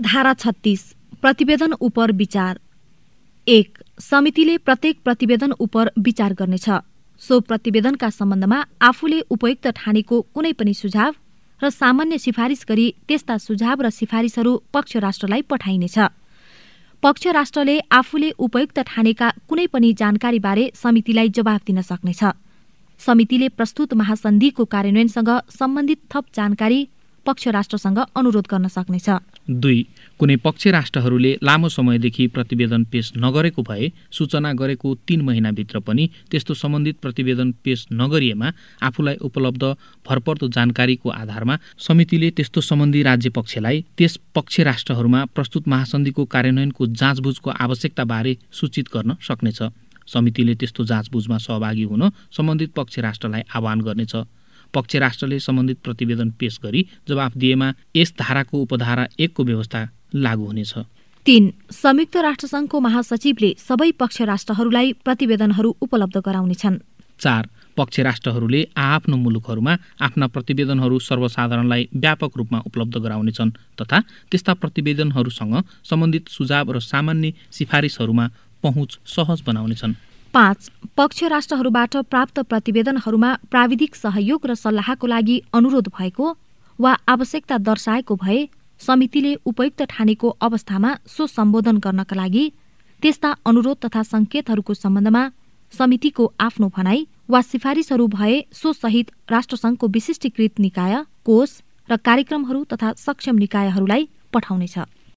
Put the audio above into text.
धारा छत्तीस प्रतिवेदन उपर विचार। एक समितिले प्रत्येक प्रतिवेदन उपर विचार गर्नेछ। सो प्रतिवेदनका सम्बन्धमा आफूले उपयुक्त ठानेको कुनै पनि सुझाव र सामान्य सिफारिस गरी त्यस्ता सुझाव र सिफारिसहरू पक्ष राष्ट्रलाई पठाइनेछ। पक्ष राष्ट्रले आफूले उपयुक्त ठानेका कुनै पनि जानकारीबारे समितिलाई जवाफ दिन सक्नेछ। समितिले प्रस्तुत महासन्धिको कार्यान्वयनसँग सम्बन्धित थप जानकारी पक्ष राष्ट्रसँग अनुरोध गर्न सक्नेछ। दुई कुनै पक्ष राष्ट्रहरूले लामो समयदेखि प्रतिवेदन पेश नगरेको भए सूचना गरेको तीन महिनाभित्र पनि त्यस्तो सम्बन्धित प्रतिवेदन पेश नगरिएमा आफूलाई उपलब्ध भरपर्दो जानकारीको आधारमा समितिले त्यस्तो सम्बन्धी राज्य पक्षलाई त्यस पक्ष राष्ट्रहरूमा प्रस्तुत महासन्धिको कार्यान्वयनको जाँचबुझको आवश्यकताबारे सूचित गर्न सक्नेछ। समितिले त्यस्तो जाँचबुझमा सहभागी हुन सम्बन्धित पक्ष राष्ट्रलाई आह्वान गर्नेछ। पक्ष राष्ट्रले सम्बन्धित प्रतिवेदन पेश गरी जवाफ दिएमा यस धाराको उपधारा एकको व्यवस्था लागू हुनेछ। तीन संयुक्त राष्ट्रसङ्घको महासचिवले सबै पक्ष राष्ट्रहरूलाई प्रतिवेदनहरू उपलब्ध गराउनेछन्। चार पक्ष राष्ट्रहरूले आआफ्नो मुलुकहरूमा आफ्ना प्रतिवेदनहरू सर्वसाधारणलाई व्यापक रूपमा उपलब्ध गराउनेछन् तथा त्यस्ता प्रतिवेदनहरूसँग सम्बन्धित सुझाव र सामान्य सिफारिसहरूमा पहुँच सहज बनाउनेछन्। पाँच पक्ष राष्ट्रहरूबाट प्राप्त प्रतिवेदनहरूमा प्राविधिक सहयोग र सल्लाहको लागि अनुरोध भएको वा आवश्यकता दर्शाएको भए समितिले उपयुक्त ठानेको अवस्थामा सो सम्बोधन गर्नका लागि त्यस्ता अनुरोध तथा सङ्केतहरूको सम्बन्धमा समितिको आफ्नो भनाई वा सिफारिसहरू भए सो सहित राष्ट्रसङ्घको विशिष्टीकृत निकाय कोष र कार्यक्रमहरू तथा सक्षम निकायहरूलाई पठाउनेछ।